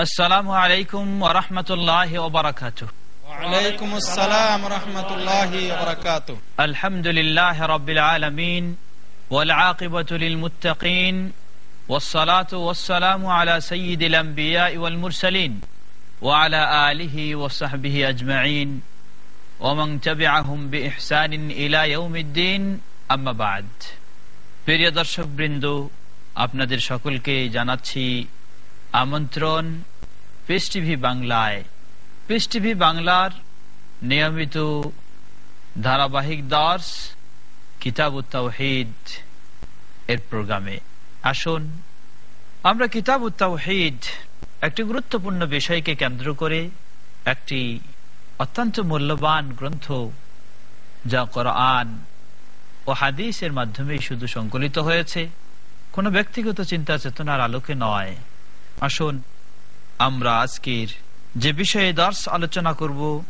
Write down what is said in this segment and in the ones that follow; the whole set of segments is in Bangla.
السلام عليكم ورحمة الله وبركاته وعليكم السلام ورحمة الله وبركاته الحمد لله رب العالمين والعاقبة للمتقين والصلاة والسلام على سيد الأنبياء والمرسلين وعلى آله وصحبه أجمعين ومن تبعهم بإحسان إلى يوم الدين أما بعد প্রিয় দর্শক বৃন্দ আপনাদের সকলকে জানাচ্ছি আমন্ত্রণ পিস টিভি বাংলায় পিস টিভি বাংলার নিয়মিত ধারাবাহিক দর্শ কিতাব উত্তাহিদ এর প্রোগ্রামে। আসুন, আমরা কিতাব উত্তাহিদ একটি গুরুত্বপূর্ণ বিষয়কে কেন্দ্র করে একটি অত্যন্ত মূল্যবান গ্রন্থ যা কোরআন ও হাদিসের মাধ্যমে শুধু সংকলিত হয়েছে, কোনো ব্যক্তিগত চিন্তা চেতনার আলোকে নয়। আসুন আমরা আজকের যে বিষয়ে দর্শ আলোচনা করব,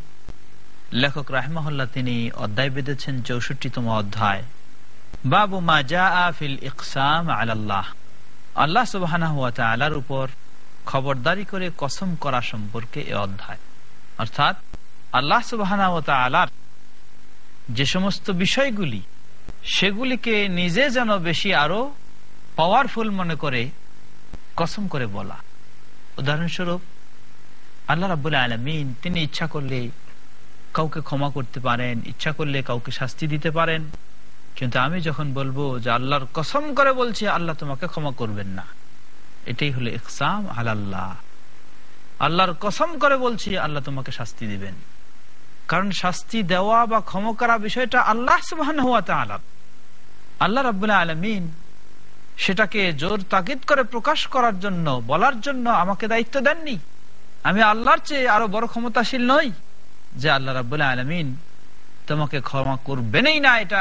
লেখক রাহমাহুল্লাহ তিনি অধ্যায় বেঁধেছেন চৌষট্টিতম অধ্যায়। বাবু মা জা আফিল ইকসাম আল্লাহ আল্লাহ সুবাহ আলার উপর খবরদারি করে কসম করা সম্পর্কে এ অধ্যায়। অর্থাৎ আল্লাহ সুবাহ আলার যে সমস্ত বিষয়গুলি, সেগুলিকে নিজে যেন বেশি আরও পাওয়ারফুল মনে করে কসম করে বলা। উদাহরণস্বরূপ, আল্লাহ রাবুল আলমিন, তিনি ইচ্ছা করলে কাউকে ক্ষমা করতে পারেন, ইচ্ছা করলে কাউকে শাস্তি দিতে পারেন। কিন্তু আমি যখন বলব যে আল্লাহর কসম করে বলছি, আল্লাহ তোমাকে ক্ষমা করবেন না। এটাই হলো ইকসাম আল্লাহ আল্লাহর কসম করে বলছি, আল্লাহ তোমাকে শাস্তি দিবেন। কারণ শাস্তি দেওয়া বা ক্ষমা করা বিষয়টা আল্লাহ সুবাহ আল্লাহ রাবুল্লাহ আলমিন সেটাকে জোর তাকিদ করে প্রকাশ করার জন্য, বলার জন্য আমাকে দায়িত্ব দেননি। আমি আল্লাহর চেয়ে আরও বড় ক্ষমতাশীল নই যে আল্লাহ রাবুল্লাহ আলমিন তোমাকে ক্ষমা করবেনই না, এটা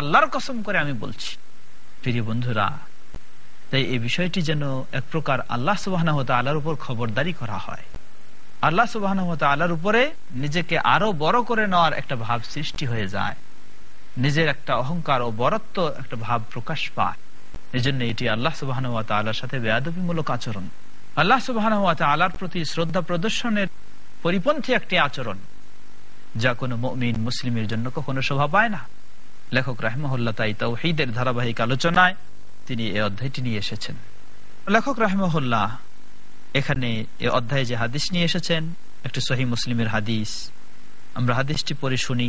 আল্লাহর কসম করে আমি বলছি। প্রিয় বন্ধুরা, তাই এই বিষয়টি যেন এক প্রকার আল্লাহ সুবাহ আল্লাহর উপর খবরদারি করা হয়। আল্লাহ সুবাহ আল্লাহর উপরে নিজেকে আরও বড় করে নেওয়ার একটা ভাব সৃষ্টি হয়ে যায়। নিজের একটা অহংকার ও বরত্ব একটা ভাব প্রকাশ পায়। এই জন্য এটি আল্লাহ সুবাহ আল্লাহর সাথে বেয়াদবিমূলক আচরণ। আল্লাহ সুবাহ আল্লাহর প্রতি শ্রদ্ধা প্রদর্শনের পরিপন্থী একটি আচরণ, যা কোনো মমিন মুসলিমের জন্য কখনো শোভা পায় না। লেখক রাহমহল্লা তাই তাওহিদের ধারাবাহিক আলোচনায় তিনি এই অধ্যায়টি নিয়ে এসেছেন। লেখক রাহমহল্লা এখানে এ অধ্যায়ে যে হাদিস নিয়ে এসেছেন, একটি সহি মুসলিমের হাদিস। আমরা হাদিসটি পরে শুনি,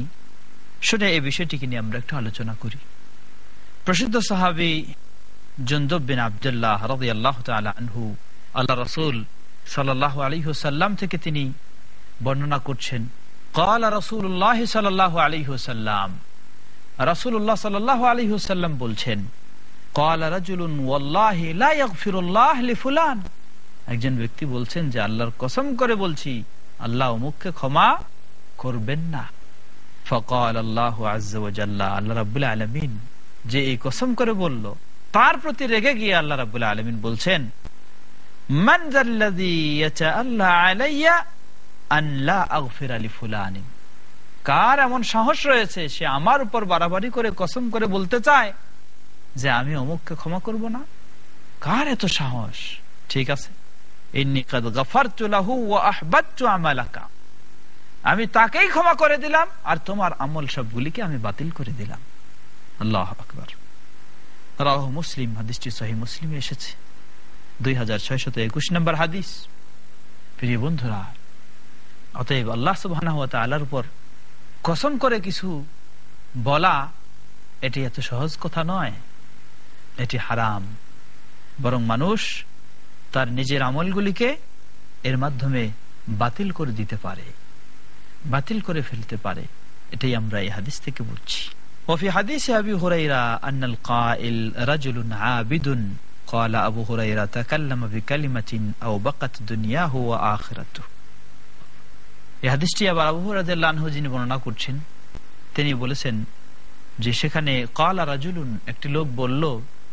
শুনে এই বিষয়টিকে নিয়ে আমরা একটু আলোচনা করি। প্রসিদ্ধ সাহাবি জুন্দব বিন আবদুল্লাহ রাহ আনহু আল্লাহ রসুল সাল্লাহ আলিহসাল্লাম থেকে তিনি বর্ণনা করছেন কাল রসুল্লাহ সাল্লাহ আলিহসাল্লাম রসুল্লাহ সাল্লাহ বলছেন একজন ব্যক্তি বলছেন যে, আল্লাহর কসম করে বলছি, আল্লাহ অমুককে ক্ষমা করবেন না। ফকাল আল্লাহ আজ্লা আল্লাহ রাবুল যে এই কসম করে বলল তার প্রতি রেগে গিয়ে আল্লাহ রাবুল আলমিন বলছেন কার এমন সাহস রয়েছে, সে আমার উপর বাড়াবাড়ি করে, কসম করে বলতে চায় যে আমি অমুককে ক্ষমা করব না? কার এত সাহস? ঠিক আছে? আমি তাকেই ক্ষমা করে দিলাম, আর তোমার আমল সবগুলিকে আমি বাতিল করে দিলাম। আল্লাহ আকবর। রাহ মুসলিম, হাদিসটি সহি মুসলিমে এসেছে। দুই হাজার ছয়শত একুশ নম্বর হাদিস। প্রিয় বন্ধুরা, অতএব আল্লাহ সুবাহ আল্লাহর উপর কসম করে কিছু বলা এটি এত সহজ কথা নয়। এটি হারাম। বরং মানুষ তার নিজের আমলগুলিকে এর মাধ্যমে বাতিল করে দিতে পারে, বাতিল করে ফেলতে পারে। এটাই আমরা এই হাদিস থেকে বুঝছি। وفي حديث أبي هريرة أن القائل رجل عابد قال أبو هريرة تكلم بكلمة أو بقت دنياه وآخرته এই হাদিসটি আবার আবু হরাহ যিনি বর্ণনা করছেন তিনি বলেছেন যে সেখানে কালা রাজুলুন একটি লোক বলল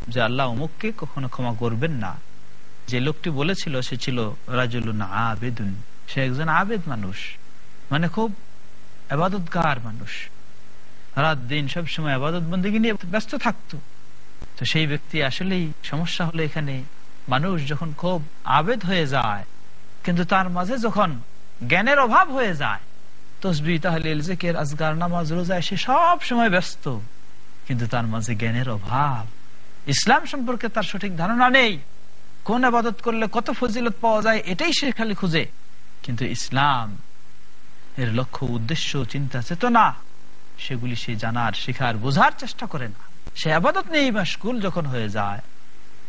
যে আল্লাহ অমুককে কখনো ক্ষমা করবেন না যে লোকটি বলেছিল সে ছিল রাজুলুন আবেদুন সে একজন আবেদ মানুষ মানে খুব আবাদতগার মানুষ রাত দিন সবসময় আবাদত বন্দী নিয়ে ব্যস্ত থাকতো। তো সেই ব্যক্তি আসলেই সমস্যা হলো এখানে, মানুষ যখন খুব আবেদ হয়ে যায়, কিন্তু তার মাঝে যখন জ্ঞানের অভাব হয়ে যায়, তসবি তাহলে আজগার নামাজ রোজা সে সব সময় ব্যস্ত। কিন্তু তার মাঝে জ্ঞানের অভাব। ইসলাম সম্পর্কে তার সঠিক ধারণা নেই। কোন আবাদত করলে কত ফজিলত পাওয়া যায় এটাই সে খালি খুঁজে। কিন্তু ইসলাম এর লক্ষ্য, উদ্দেশ্য, চিন্তা, চেতনা সেগুলি সে জানার, শিখার, বোঝার চেষ্টা করে না। সে আবাদত নেই বা স্কুল যখন হয়ে যায়,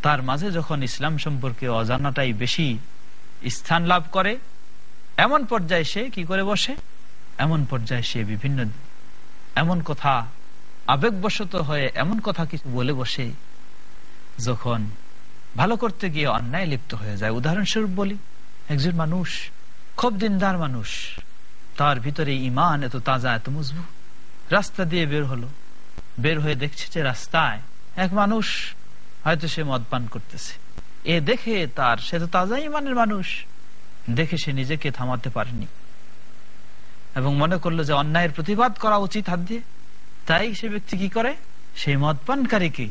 তার মাঝে যখন ইসলাম সম্পর্কে অজানাটাই বেশি স্থান লাভ করে, এমন পর্যায়ে সে কি করে বসে? এমন পর্যায়ে সে বিভিন্ন, এমন কথা আবেগবশত হয়ে এমন কথা কিছু বলে বসে, যখন ভালো করতে গিয়ে অন্যায় লিপ্ত হয়ে যায়। উদাহরণস্বরূপ বলি, একজন মানুষ, খুব দিনদার মানুষ, তার ভিতরে ইমান এত তাজা, এত মজবুত। রাস্তা দিয়ে বের হলো। বের হয়ে দেখছে যে রাস্তায় এক মানুষ হয়তো সে মদ পান করতেছে। এ দেখে তার, সে তো তাজা ইমানের মানুষ। দেখে সে নিজেকে থামাতে পারেনি। এবং মনে করল যে অন্যায়ের প্রতিবাদ করা উচিত হাত দিয়ে। তাই সে ব্যক্তি কি করে? সেই মদ পানকারীকে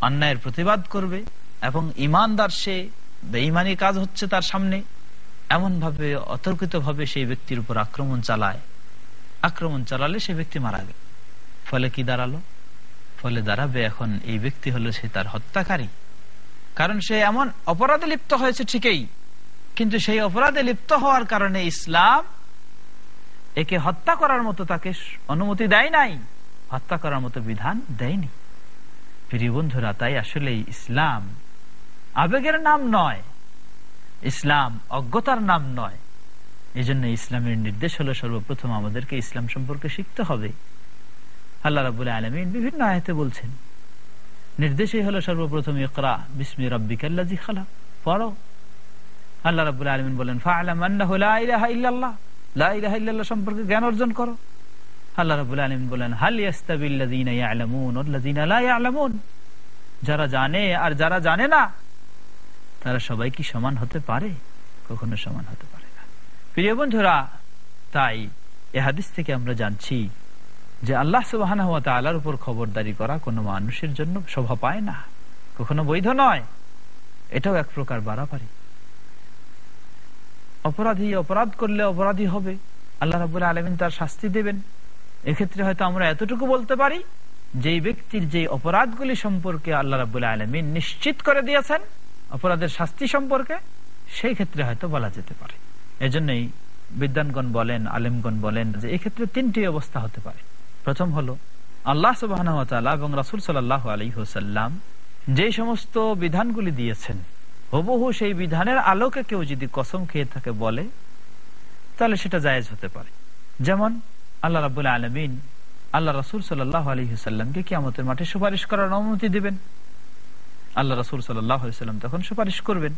অন্যায়ের প্রতিবাদ করবে এবং ইমানদার সে বেইমানি কাজ হচ্ছে তার সামনে। এমন ভাবে অতর্কিত ভাবে সেই ব্যক্তির উপর আক্রমণ চালায়। আক্রমণ চালালে সে ব্যক্তি মারা গেল। ফলে কি দাঁড়াল? ফলে দাঁড়াবে এখন এই ব্যক্তি হলো সে তার হত্যাকারী। কারণ সে এমন অপরাধে লিপ্ত হয়েছে ঠিকই, কিন্তু সেই অপরাধে লিপ্ত হওয়ার কারণে ইসলাম একে হত্যা করার মতো তাকে অনুমতি দেয় নাই, হত্যা করার মতো বিধান দেয়নি। প্রিয় বন্ধুরা, তাই আসলে ইসলাম আবেগের নাম নয়, ইসলাম অজ্ঞতার নাম নয় এই জন্য ইসলামের নির্দেশ হলো সর্বপ্রথম আমাদেরকে ইসলাম সম্পর্কে শিখতে হবে। আল্লাহ রাবুল আলমিন বিভিন্ন আয়তে বলছেন, নির্দেশই হলো সর্বপ্রথম ইকরা, বিসমি রব্বিকাল্লাজি খালা পড়ো। আল্লাহ রাবুল আলমিন বলেন, ফাআলাম সম্পর্কে জ্ঞান অর্জন করো। আল্লাহ রাবুল আলমিন বলেন, হাল ইয়াস্তাবিল্লাযীনা যারা জানে আর যারা জানে না, তারা সবাই কি সমান হতে পারে? কখনো সমান হতে পারে প্রিয় বন্ধুরা, তাই এ হাদিস থেকে আমরা জানছি যে আল্লাহ সুবাহ আল্লাহর উপর খবরদারি করা কোনো মানুষের জন্য শোভা পায় না। কখনো বৈধ নয়। এটাও এক প্রকার বাড়াবাড়ি। অপরাধী অপরাধ করলে অপরাধী হবে। আল্লাহ রাবুল আলমিন তার শাস্তি দেবেন। এক্ষেত্রে হয়তো আমরা এতটুকু বলতে পারি যে ব্যক্তির যে অপরাধগুলি সম্পর্কে আল্লাহ রাবুল আলমিন নিশ্চিত করে দিয়েছেন, অপরাধের শাস্তি সম্পর্কে, সেই ক্ষেত্রে হয়তো বলা যেতে পারে। এজন্যই বিদ্যানগণ বলেন, আলেমগণ বলেন যে এক্ষেত্রে তিনটি অবস্থা হতে পারে। প্রথম হলো, আল্লাহ সুবাহ এবং রাসুল সাল্লাহ আলী হোসাল্লাম যে সমস্ত বিধানগুলি দিয়েছেন, হবহু সেই বিধানের আলোকে কেউ যদি কসম খেয়ে থাকে বলে, তাহলে সেটা জায়েজ হতে পারে। যেমন, আল্লাহ রাবুল আলমিন আল্লাহ রসুল সাল্লাহ আলহিহাল্লামকে কিয়ামতের মাঠে সুপারিশ করার অনুমতি দিবেন। আল্লাহ রসুল সাল্লাম তখন সুপারিশ করবেন।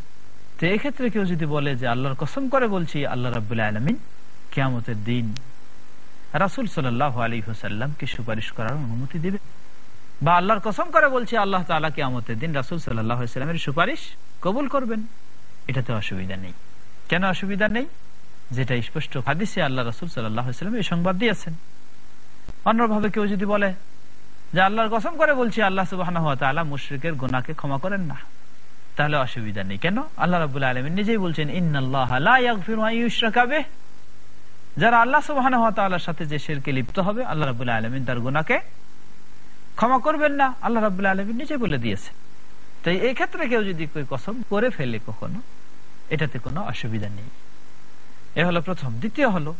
তো এক্ষেত্রে কেউ যদি বলে যে আল্লাহর কসম করে বলছি, আল্লাহ রাবুল্লাহ আলমিন কিয়ামতের দিন রাসুল সাল্লাহ আলী হুসাল্লামকে সুপারিশ করার অনুমতি দিবে। বা আল্লাহর কসম করে বলছি, আল্লাহ তালা কিয়ামতের দিন রাসুল সাল্লামের সুপারিশ কবুল করবেন। এটাতে অসুবিধা নেই। কেন অসুবিধা নেই? যেটা স্পষ্ট হাদিসে আল্লাহ রাসুল সাল্লাম এই সংবাদ দিয়েছেন। অন্যভাবে কেউ যদি বলে যে আল্লাহর কসম করে বলছি, আল্লাহ সুবাহ মুশ্রিকের গোনাকে ক্ষমা করেন না। তাহলে অসুবিধা নেই। কেন? আল্লাহ রাবুল আলমিন নিজেই বলছেন যারা আল্লাহ সুবাহ সাথে যে শেরকে লিপ্ত হবে, আল্লাহ রাবুল্লাহ আলমিন তার গুনাকে ক্ষমা করবেন না। আল্লাহ রাবুল্লাহ আলমিন নিজে বলে দিয়েছে তাই এই ক্ষেত্রে কেউ যদি কসম করে ফেলে কখনো, এটাতে কোনো অসুবিধা নেই। এ হলো প্রথম। দ্বিতীয় হলো,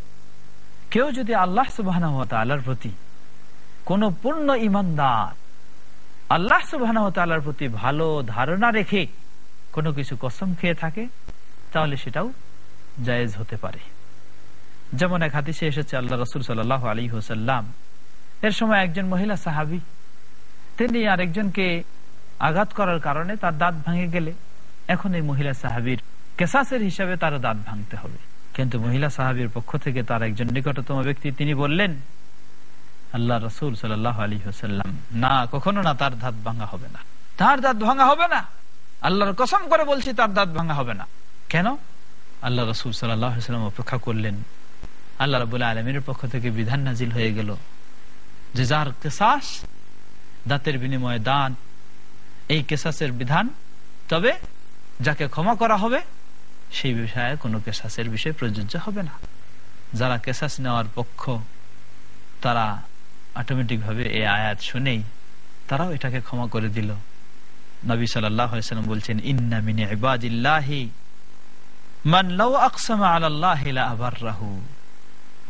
কেউ যদি আল্লাহ সুবাহ আল্লাহর প্রতি কোন পূর্ণ ইমানদার, আল্লাহ সুবাহ প্রতি ভালো ধারণা রেখে কোনো কিছু কসম খেয়ে থাকে, তাহলে সেটাও জায়েজ হতে পারে। যেমন এক হাতিসে এসেছে, আল্লাহ রসুল সাল্লাহ আলী হোসাল্লাম এর সময় একজন মহিলা সাহাবি, তিনি আরেকজনকে আঘাত করার কারণে তার দাঁত ভাঙে গেলে, এখন এই মহিলা সাহাবির কেসাসের হিসাবে তার দাঁত ভাঙতে হবে। কিন্তু মহিলা সাহাবির পক্ষ থেকে তার একজন নিকটতম ব্যক্তি, তিনি বললেন, আল্লাহ রসুল সাল্লাহ আলী হোসাল্লাম না, কখনো না, তার দাঁত ভাঙা হবে না। তার দাঁত ভাঙা হবে না। আল্লাহর কসম করে বলছি, তার দাঁত ভাঙা হবে না। কেন? আল্লাহ রসুল সাল্লাম অপেক্ষা করলেন। আল্লাহ রবুল্লাহ আলমীর পক্ষ থেকে বিধান নাজিল হয়ে গেল যে যার কেসাস দাঁতের বিনিময়ে দান, এই কেসাসের বিধান, তবে যাকে ক্ষমা করা হবে, সেই বিষয়ে কোনো কেসাসের বিষয় প্রযোজ্য হবে না। যারা কেসাস নেওয়ার পক্ষ, তারা অটোমেটিকভাবে এই আয়াত শুনেই তারাও এটাকে ক্ষমা করে দিল। নবী সাল্লাম বলছেন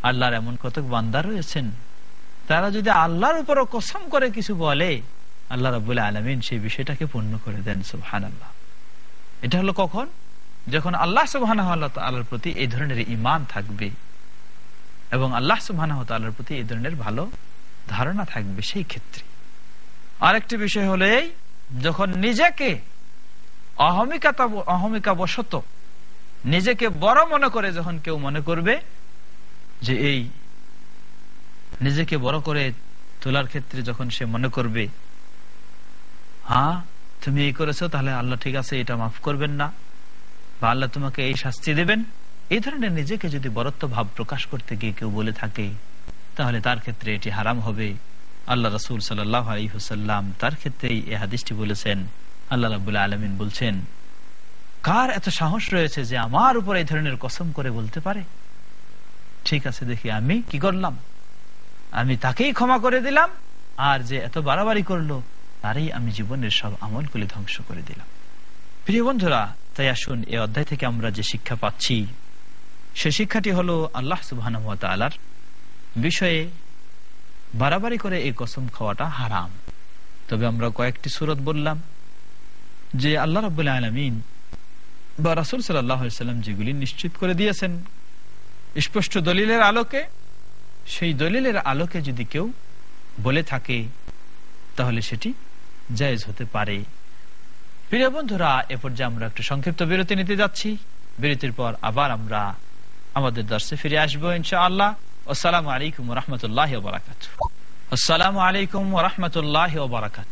আল্লাহর এমন কতক বান্দা রয়েছেন, তারা যদি আল্লাহর উপরও কসম করে কিছু বলে, আল্লাহ রাবুল আলমিন সেই বিষয়টাকে পূর্ণ করে দেন সুবহান আল্লাহ এটা হলো কখন? যখন আল্লাহ সুবহান আল্লাহর প্রতি এই ধরনের ইমান থাকবে এবং আল্লাহ সুবহান আল্লাহর প্রতি এই ধরনের ভালো ধারণা থাকবে সেই ক্ষেত্রে। আরেকটি বিষয় হলে যখন নিজেকে অহমিকাতা অহমিকা বশত নিজেকে বড় মনে করে যখন কেউ মনে করবে যে এই নিজেকে বড় করে তোলার ক্ষেত্রে যখন সে মনে করবে হ্যাঁ তুমি এই করেছ, তাহলে আল্লাহ ঠিক আছে, এটা মাফ করবেন না বা আল্লাহ তোমাকে এই শাস্তি দেবেন। এই ধরনের নিজেকে যদি বরত্ব ভাব প্রকাশ করতে গিয়ে কেউ বলে থাকে, তাহলে তার ক্ষেত্রে এটি হারাম হবে। আল্লাহ রসুল সাল্লাহ আলহিহসাল্লাম তার ক্ষেত্রেই এ হাদিসটি বলেছেন, আল্লাহ রাবুল্লাহ আলমিন বলছেন, কার এত সাহস রয়েছে যে আমার উপর এই ধরনের কসম করে বলতে পারে? ঠিক আছে, দেখি আমি কি করলাম? আমি তাকেই ক্ষমা করে দিলাম, আর যে এত বাড়াবাড়ি করল, তারই আমি জীবনের সব আমলগুলি ধ্বংস করে দিলাম। প্রিয় বন্ধুরা, তাই আসুন এ অধ্যায় থেকে আমরা যে শিক্ষা পাচ্ছি, সে শিক্ষাটি হলো আল্লাহ সুবাহ বিষয়ে বাড়াবাড়ি করে এই কসম খাওয়াটা হারাম। তবে আমরা কয়েকটি সুরত বললাম, যে আল্লাহ রবাহ আলমিন বা রাসুল সাল্লাম যেগুলি নিশ্চিত করে দিয়েছেন, স্পষ্ট দলিলের আলোকে, সেই দলিলের আলোকে যদি কেউ বলে থাকে, তাহলে সেটি জায়েজ হতে পারে। প্রিয় বন্ধুরা, এ পর্যায়ে আমরা একটু সংক্ষিপ্ত বিরতি নিতে যাচ্ছি। বিরতির পর আবার আমরা আমাদের দর্শে ফিরে আসব ইনশা আল্লাহ আসসালামু আলাইকুম রহমতুল্লাহ বারাকাত আসসালামু আলাইকুম রহমতুল্লাহ বারাকাত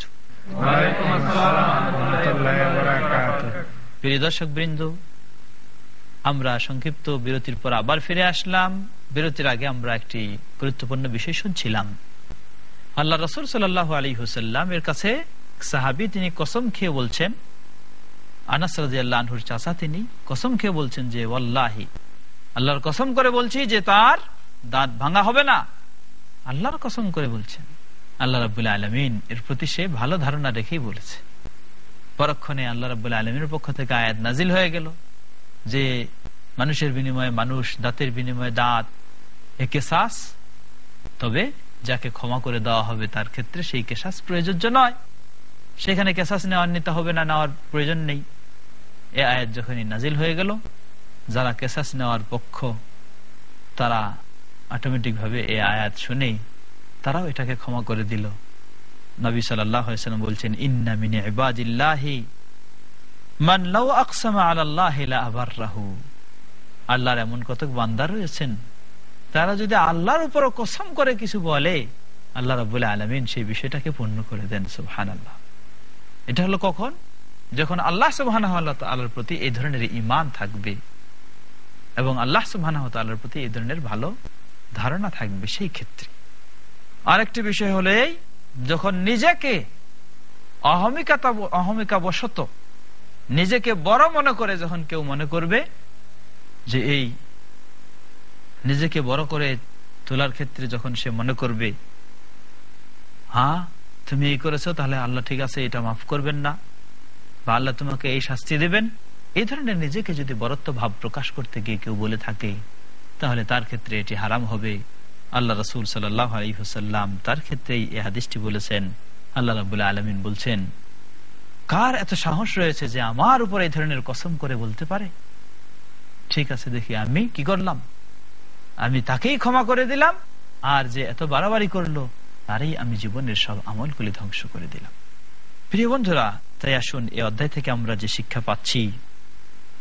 প্রিয় দর্শক বৃন্দ আমরা সংক্ষিপ্ত বিরতির পর আবার ফিরে আসলাম। বিরতির আগে আমরা একটি গুরুত্বপূর্ণ বিষয় শুনছিলাম। আল্লাহ রসুল সাল্লাহ আলী হুসাল্লাম এর কাছে সাহাবি, তিনি কসম খেয়ে বলছেন, আনাস চাষা তিনি কসম খেয়ে বলছেন যে, ওয়াল্লাহি, আল্লাহর কসম করে বলছি যে, তার দাঁত ভাঙা হবে না। আল্লাহর কসম করে বলছেন, আল্লাহ রাবুল্লাহ আলমিন এর প্রতি সে ভালো ধারণা রেখেই বলেছে। পরক্ষণে আল্লাহ রাবুল্লাহ আলমীর পক্ষ থেকে আয়াত নাজিল হয়ে গেল যে, মানুষের বিনিময়ে মানুষ, দাঁতের বিনিময়ে দাঁত, একে শ্বাস তবে যাকে ক্ষমা করে দেওয়া হবে তার ক্ষেত্রে সেই কেশাস প্রয়োজ্য নয়। সেখানে কেশাস নেওয়ার নিতে হবে না, নেওয়ার প্রয়োজন নেই। এ আয়াত যখনই নাজিল হয়ে গেল, যারা কেশাস নেওয়ার পক্ষ, তারা অটোমেটিক ভাবে এ আয়াত শুনেই তারাও এটাকে ক্ষমা করে দিল। নবী সাল্লাম বলছেন, ইন্না মিনে আল্লাহর এমন কতক বান্দা রয়েছেন, তারা যদি আল্লাহর উপর কসম করে কিছু বলে, আল্লাহ রাবুল আলমিন সেই বিষয়টাকে পূর্ণ করে দেন সুবহান আল্লাহ এটা হলো কখন? যখন আল্লাহ সুবাহ আল্লাহর প্রতি এই ধরনের ইমান থাকবে এবং আল্লাহ সুবাহ প্রতি এই ধরনের ভালো ধারণা থাকবে সেই ক্ষেত্রে। আরেকটি বিষয় হলে যখন নিজেকে অহমিকাতা অহমিকা বশত নিজেকে বড় মনে করে যখন কেউ মনে করবে যে এই নিজেকে বড় করে তোলার ক্ষেত্রে যখন সে মনে করবে হ্যাঁ তুমি এই করেছ, তাহলে আল্লাহ ঠিক আছে, এটা মাফ করবেন না বা আল্লাহ তোমাকে এই শাস্তি দেবেন। এই ধরনের নিজেকে যদি বরত্ব ভাব প্রকাশ করতে গিয়ে কেউ বলে থাকে তাহলে তার ক্ষেত্রে এটি হারাম হবে। আল্লাহ রসুল হুসাল্লাম তার ক্ষেত্রেই এ হাদিসটি বলেছেন। আল্লাহ রাবুল্লাহ আলমিন বলছেন, কার এত সাহস রয়েছে যে আমার উপর এই ধরনের কসম করে বলতে পারে? ঠিক আছে, দেখি আমি কি করলাম? আমি তাকেই ক্ষমা করে দিলাম, আর যে এত বাড়াবাড়ি করল, তারই আমি জীবনের সব আমলগুলি ধ্বংস করে দিলাম। প্রিয় বন্ধুরা, তাই আসুন এই অধ্যায় থেকে আমরা যে শিক্ষা পাচ্ছি,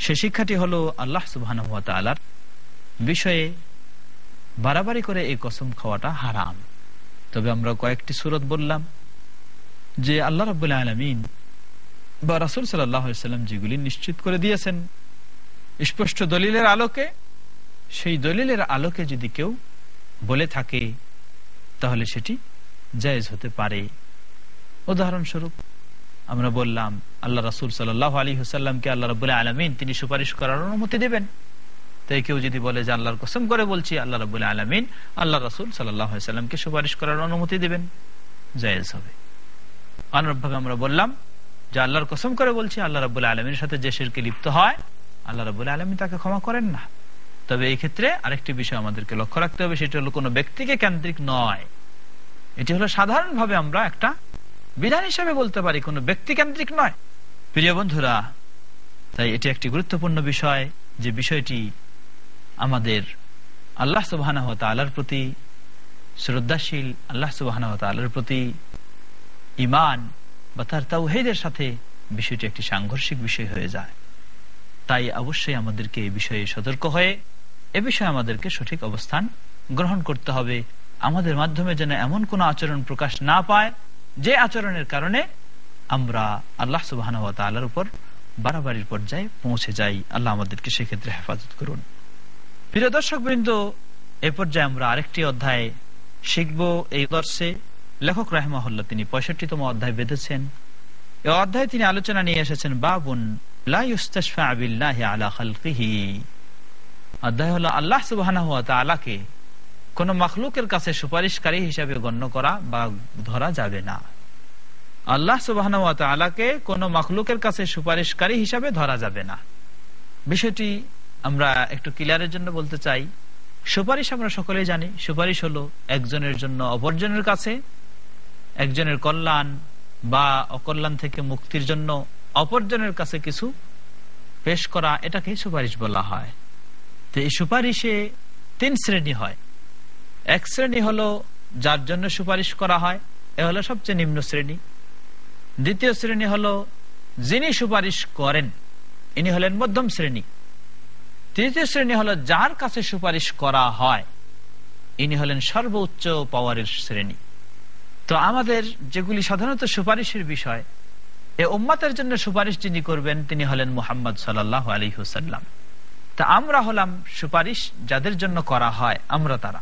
সে শিক্ষাটি হলো আল্লাহ সুবাহ বিষয়ে বাড়াবাড়ি করে এই কসম খাওয়াটা হারাম। তবে আমরা কয়েকটি সুরত বললাম যে আল্লাহ রবাহ আলমিন বা রাসুল সাল্লাম যেগুলি নিশ্চিত করে দিয়েছেন, স্পষ্ট দলিলের আলোকে, সেই দলিলের আলোকে যদি কেউ বলে থাকে, তাহলে সেটি জায়েজ হতে পারে। উদাহরণস্বরূপ, আমরা বললাম, আল্লাহ রাসুল সাল্লাহ আলী হুসাল্লামকে আল্লাহ রবুল্লাহ আলমিন তিনি সুপারিশ করার অনুমতি দেবেন। তাই কেউ যদি বলে যে আল্লাহর কসম করে বলছি, আল্লাহ রবুল্লাহ আলমিন আল্লাহ রাসুল সাল্লাহ সাল্লামকে সুপারিশ করার অনুমতি দেবেন। জায়েজ হবে। অনুরূপভাবে আমরা বললাম যে আল্লাহর কসম করে বলছি, আল্লাহ রবুল্লাহ আলমীর সাথে যে শিরকে লিপ্ত হয়, আল্লাহ রবুল্লাহ আলমী তাকে ক্ষমা করেন না। তবে এই ক্ষেত্রে আরেকটি বিষয় আমাদেরকে লক্ষ্য রাখতে হবে, সেটা হলো কোনো ব্যক্তিকে কেন্দ্রিক নয়। এটি হলো সাধারণভাবে আমরা একটা বিধান হিসেবে বলতে পারি, কোনো ব্যক্তি কেন্দ্রিক নয়। প্রিয় বন্ধুরা, তাই এটি একটি গুরুত্বপূর্ণ বিষয় যে বিষয়টি আমাদের আল্লাহ সুবাহ প্রতি শ্রদ্ধাশীল, আল্লাহ সুবাহ প্রতি ইমান বা তার তাওহেদের সাথে বিষয়টি একটি সাংঘর্ষিক বিষয় হয়ে যায়। তাই অবশ্যই আমাদেরকে এই বিষয়ে সতর্ক হয়ে, এ বিষয়ে আমাদেরকে সঠিক অবস্থান গ্রহণ করতে হবে। আমাদের মাধ্যমে যেন এমন কোন আচরণ প্রকাশ না পায়, যে আচরণের কারণে আমরা আল্লাহ সুবাহ উপর বাড়াবাড়ির পর্যায়ে পৌঁছে যাই। আল্লাহ আমাদেরকে সেক্ষেত্রে হেফাজত করুন। প্রিয় দর্শক বৃন্দ এ পর্যায়ে আমরা আরেকটি অধ্যায় শিখব। এই দর্শে লেখক রাহমাহুল্লাহ তিনি পঁয়ষট্টিতম অধ্যায় বেঁধেছেন। এ অধ্যায় তিনি আলোচনা নিয়ে এসেছেন, বাবুন অধ্যায় হলো, আল্লাহ সুবাহ আলাকে কোন মখলুকের কাছে সুপারিশকারী হিসাবে গণ্য করা বা ধরা যাবে না। আল্লাহ সুবাহ আলাকে কোন মখলুকের কাছে সুপারিশকারী হিসাবে ধরা যাবে না। বিষয়টি আমরা একটু ক্লিয়ারের জন্য বলতে চাই, সুপারিশ আমরা সকলেই জানি, সুপারিশ হলো একজনের জন্য অপরজনের কাছে, একজনের কল্যাণ বা অকল্যাণ থেকে মুক্তির জন্য অপরজনের কাছে কিছু পেশ করা এটাকে সুপারিশ বলা হয়। তো এই সুপারিশে তিন শ্রেণি হয়। এক শ্রেণি হলো যার জন্য সুপারিশ করা হয়, এ হলো সবচেয়ে নিম্ন শ্রেণি। দ্বিতীয় শ্রেণি হলো যিনি সুপারিশ করেন, ইনি হলেন মধ্যম শ্রেণি। তৃতীয় শ্রেণি হলো যার কাছে সুপারিশ করা হয়, ইনি হলেন সর্বোচ্চ পাওয়ারের শ্রেণি। তো আমাদের যেগুলি সাধারণত সুপারিশের বিষয়, এ উম্মাতের জন্য সুপারিশ যিনি করবেন, তিনি হলেন মুহাম্মদ সাল্লাহ আলী হুসাল্লাম তা আমরা হলাম সুপারিশ যাদের জন্য করা হয়, আমরা তারা।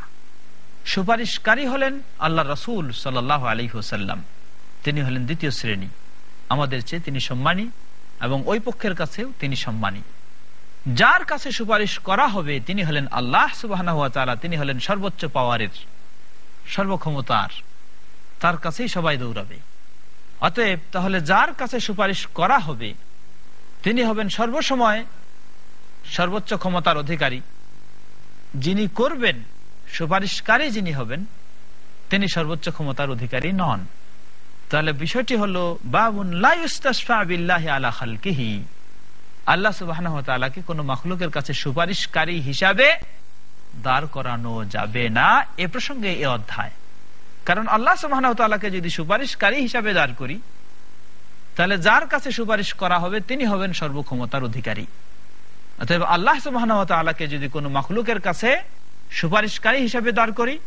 সুপারিশকারী হলেন আল্লাহ রসুল সাল্লাহ আলী হুসাল্লাম তিনি হলেন দ্বিতীয় শ্রেণি। আমাদের চেয়ে তিনি সম্মানী এবং ওই পক্ষের কাছেও তিনি সম্মানী। যার কাছে সুপারিশ করা হবে, তিনি হলেন আল্লাহ সুবাহ তিনি হলেন সর্বোচ্চ পাওয়ারের, সর্বক্ষমতার, তার কাছেই সবাই দৌড়াবে। অতএব তাহলে যার কাছে সুপারিশ করা হবে, তিনি হবেন সর্বসময় সর্বোচ্চ ক্ষমতার অধিকারী। যিনি করবেন, সুপারিশকারী যিনি হবেন, তিনি সর্বোচ্চ ক্ষমতার অধিকারী নন। তাহলে বিষয়টি হলো, বাবুন আলা খালকিহি। আল্লাহ সুবাহ কোন মখলুকের কাছে সুপারিশকারী হিসাবে দাঁড় করানো যাবে না। এ প্রসঙ্গে এ অধ্যায়। কারণ আল্লাহ সুবাহকে যদি সুপারিশকারী হিসাবে দাঁড় করি, তাহলে যার কাছে সুপারিশ করা হবে, তিনি হবেন সর্বক্ষমতার অধিকারী। অতএব আল্লাহ সুবাহকে যদি কোনো মখলুকের কাছে সুপারিশকারী হিসাবে দাঁড় করি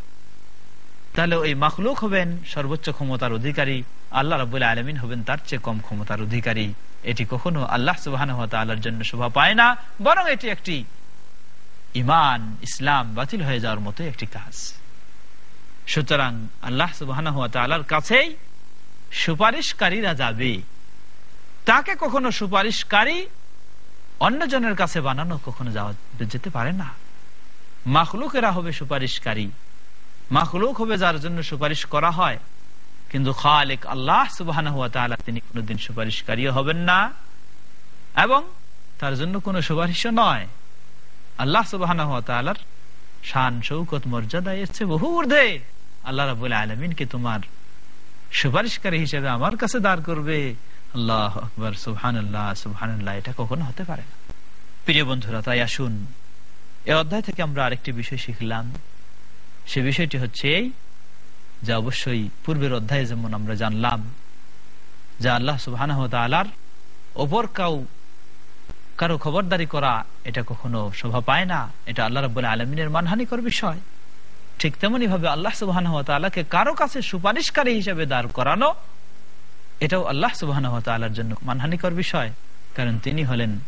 তাহলে ওই মখলুক হবেন সর্বোচ্চ ক্ষমতার অধিকারী। আল্লাহ রবুল্লা আলমিন হবেন তার চেয়ে কম ক্ষমতার অধিকারী। এটি কখনো আল্লাহ সুবাহ আল্লাহর জন্য শোভা পায় না, বরং এটি একটি ইমান ইসলাম বাতিল হয়ে যাওয়ার মতো একটি কাজ। সুতরাং আল্লাহ সুবাহ কাছেই সুপারিশকারীরা যাবে। তাকে কখনো সুপারিশকারী অন্যজনের কাছে বানানো কখনো যাওয়া যেতে পারে না। মাখলুকেরা হবে সুপারিশকারী। মাখলুক হবে যার জন্য সুপারিশ করা হয়। কিন্তু খালেক আল্লাহ সুবাহ তিনি কোনোদিন সুপারিশকারীও হবেন না এবং তার জন্য কোনো সুপারিশও নয়। আল্লাহ সুবাহ শান, শৌকত, মর্যাদা এসছে বহু ঊর্ধ্বে আল্লাহ রাবুল আলমিনকে তোমার সুপারিশকারী হিসেবে আমার কাছে দাঁড় করবে। আল্লাহ আকবর সুহান আল্লাহ সুহান আল্লাহ এটা কখনো হতে পারে না। প্রিয় বন্ধুরা, তাই আসুন, এ অধ্যায় থেকে আমরা আরেকটি বিষয় শিখলাম। সে বিষয়টি হচ্ছে এই, যা অবশ্যই পূর্বের অধ্যায়ে যেমন আমরা জানলাম, যা আল্লাহ সুবাহ আলার ওপর কাউ, কারও খবরদারি করা, এটা কখনো শোভা পায় না। এটা আল্লাহ রব আলমিনের মানহানিকর বিষয়। ঠিক তেমনি ভাবে আল্লাহ সুবাহ কারও কাছে সুপারিশকারী হিসেবে দাঁড় করানো, এটাও আল্লাহ সুবাহ আল্লাহর জন্য মানহানিকর বিষয়। কারণ তিনি হলেন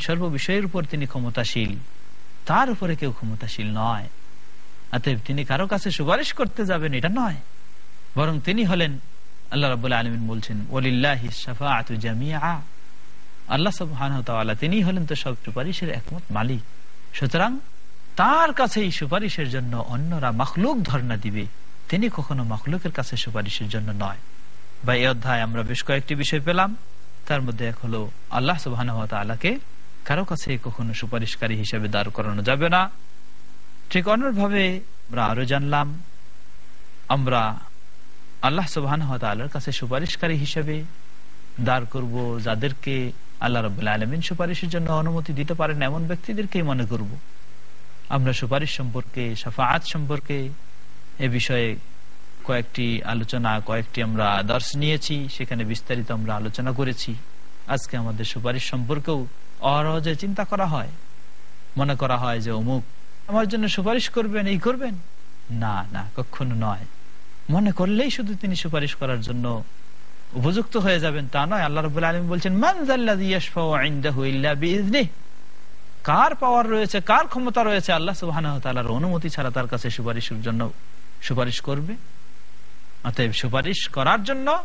সর্ব বিষয়ের উপর তিনি ক্ষমতাশীল। তার উপরে কেউ ক্ষমতাশীল নয়। অতএব তিনি কারও কাছে সুপারিশ করতে যাবেন, এটা নয়। বরং তিনি হলেন আল্লাহ রাবুল আলমিন বলছেন আল্লাহ তিনি হলেন তো সব সুপারিশের একমত মালিক। সুতরাং তার কাছে এই সুপারিশের জন্য অন্যরা মখলুক ধর্ণা দিবে। তিনি কখনো মখলুকের কাছে সুপারিশের জন্য নয়। বা এই অধ্যায় আমরা বেশ কয়েকটি বিষয় পেলাম। তার মধ্যে এক হলো আল্লাহ সুবাহ আল্লাহকে কারও কাছে কখনো সুপারিশকারী হিসেবে দাঁড় করানো যাবে না। ঠিক অন্যভাবে আমরা আরও জানলাম, আমরা আল্লাহ সুবাহ আল্লাহর কাছে সুপারিশকারী হিসেবে দাঁড় করব, যাদেরকে আল্লাহ রবাহ আলমিন সুপারিশের জন্য অনুমতি দিতে পারেন, এমন ব্যক্তিদেরকেই মনে করব। আমরা সুপারিশ সম্পর্কে সাফাত সম্পর্কে এ বিষয়ে কয়েকটি আলোচনা, কয়েকটি আমরা দর্শ নিয়েছি, সেখানে বিস্তারিত আমরা আলোচনা করেছি। আজকে আমাদের সুপারিশ সম্পর্কেও অরহজে চিন্তা করা হয়। মনে করা হয় যে অমুক আমার জন্য সুপারিশ করবেন, এই করবেন। না না কখনো নয়। মনে করলেই শুধু তিনি সুপারিশ করার জন্য উপযুক্ত হয়ে যাবেন, তা নয়। আল্লাহ রব আলম বলছেন কার পাওয়ার রয়েছে, কার ক্ষমতা রয়েছে, আল্লাহ সুবাহ অনুমতি ছাড়া তার কাছে সুপারিশের জন্য সুপারিশ করবে। অতএব সুপারিশ করার জন্য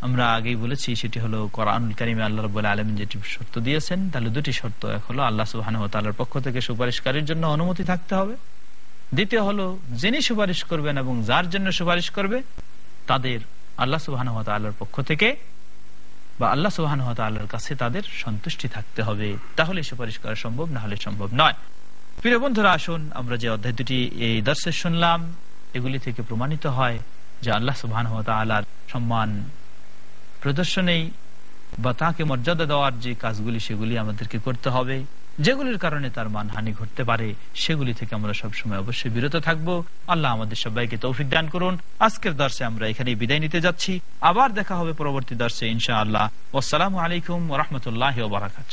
আমরা আগেই বলেছি, সেটি হলো কোরআনুল করিমে আল্লাহ রব আলম যেটি শর্ত দিয়েছেন, তাহলে দুটি শর্ত, এক হলো আল্লাহ সুবাহ তাল্লার পক্ষ থেকে সুপারিশকারীর জন্য অনুমতি থাকতে হবে। দ্বিতীয় হলো, যিনি সুপারিশ করবেন এবং যার জন্য সুপারিশ করবে, তাদের আল্লাহ সুবাহ আল্লাহর পক্ষ থেকে বা আল্লাহ সুবাহ আল্লাহর কাছে তাদের সন্তুষ্টি থাকতে হবে। তাহলে সুপারিশ করা সম্ভব, না হলে সম্ভব নয়। প্রিয় বন্ধুরা, আসুন, আমরা যে অধ্যায় দুটি এই দর্শে শুনলাম, এগুলি থেকে প্রমাণিত হয় যে আল্লাহ সুবাহ আল্লাহর সম্মান প্রদর্শনেই বা তাকে মর্যাদা দেওয়ার যে কাজগুলি, সেগুলি আমাদেরকে করতে হবে। যেগুলির কারণে তার মানহানি ঘটতে পারে, সেগুলি থেকে আমরা সবসময় অবশ্যই বিরত থাকব। আল্লাহ আমাদের সবাইকে তৌফিক দান করুন। আজকের দর্শে আমরা এখানে বিদায় নিতে যাচ্ছি। আবার দেখা হবে পরবর্তী দর্শে ইনশা আল্লাহ আসসালাম আলাইকুম রহমতুল্লাহ বারাকাত